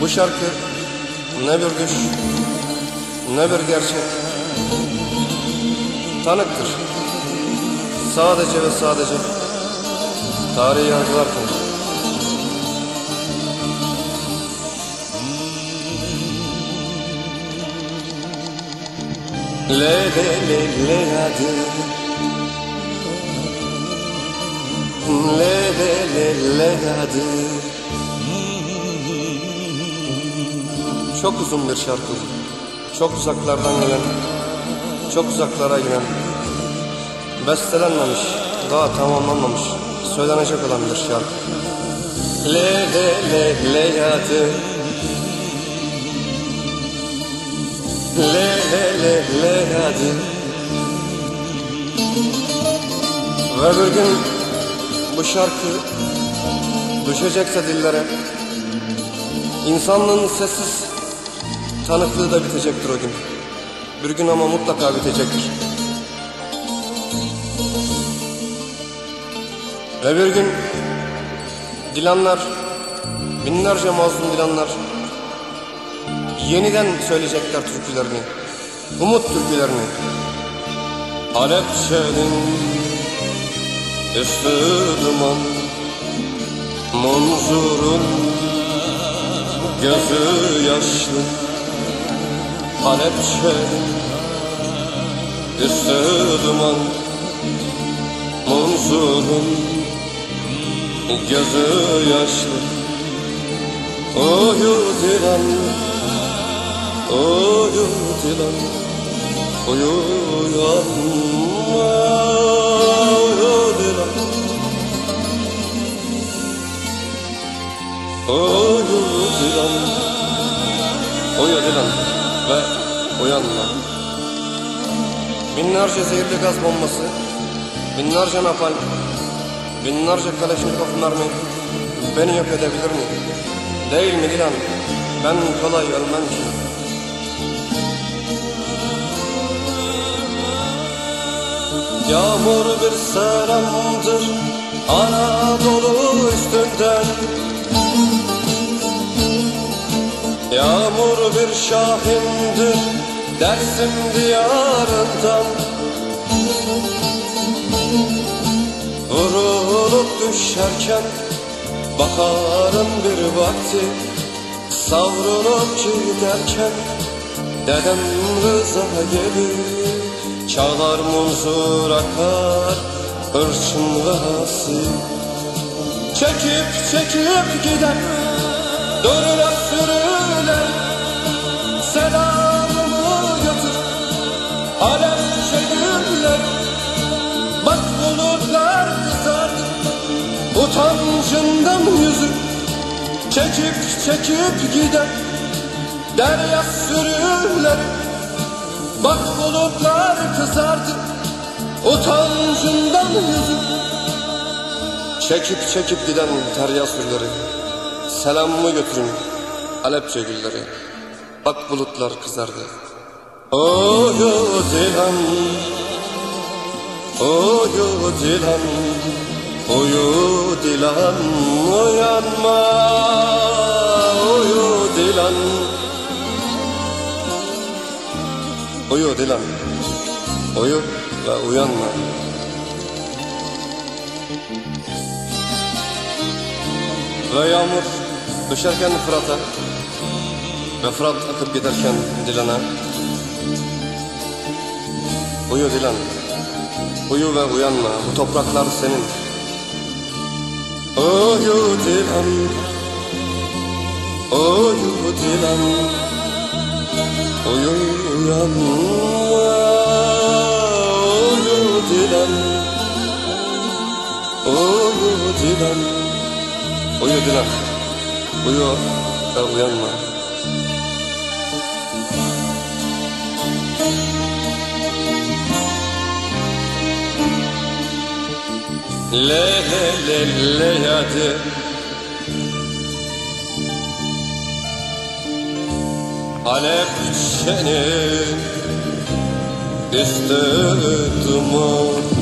Bu şarkı ne bir düş, ne bir gerçek. Tanıktır. Sadece ve sadece tarihi yargılarken. Le le le le adı Le le le le adı Çok uzun bir şarkı. Çok uzaklardan gelen Çok uzaklara giden Bestelenmemiş Daha tamamlanmamış Söylenecek olan bir şarkı. Le le le le adı Le le le le hadi Ve bir gün bu şarkı düşecekse dillere İnsanlığın sessiz tanıklığı da bitecektir o gün Bir gün ama mutlaka bitecektir Ve bir gün dilanlar Binlerce mazlum dilanlar yeniden söyleyecekler türkülerini. Umut türkülerini. Halepçe'nin üstü duman Munzurun gözü yaşlı Halepçe'nin üstü duman. Munzurun gözü yaşlı Uyu diren Uyu dilan Uyu Uyu dilan Uyu dilan Ve uyanma Binlerce zehirli gaz bombası Binlerce napalm Binlerce kaleşnikov mermi Beni yok edebilir mi? Değil mi Dilan? Ben kolay ölmem ki Yağmur bir selamdır Anadolu üstünden Yağmur bir şahindir Dersim diyarından. Vurulup düşerken Baharın bir vakti. Savrulup giderken Dedem Rıza gelir. Çağlar munzur akar Hırçın ve hasi Çekip çekip giden Durula sürüler Selamımı götür Alem çekimler Bak bulutlar kızardı Utancından yüzü Çekip çekip giden Derya sürüler Bak bulutlar kızardı Utancından yüzü Çekip çekip giden terya sürüleri Selamımı götürün Halepçe gülleri. Bak bulutlar kızardı. Oyo dilan Oyo dilan Uyu dilan uyanma. Uyu dilan Uyu Dilan Uyu ve uyanma Ve yağmur. Düşerken Fırat'a? Ve Fırat akıp giderken Dilan'a. Uyu Dilan. Uyu ve uyanma. Bu topraklar senin. Uyu Dilan. Uyu Dilan. Uyu uyanma. Uyu Dilan. Uyu Dilan Uyu Dilan Uyu ve uyanma. Le le le le hadi. Halepçe'nin üstü duman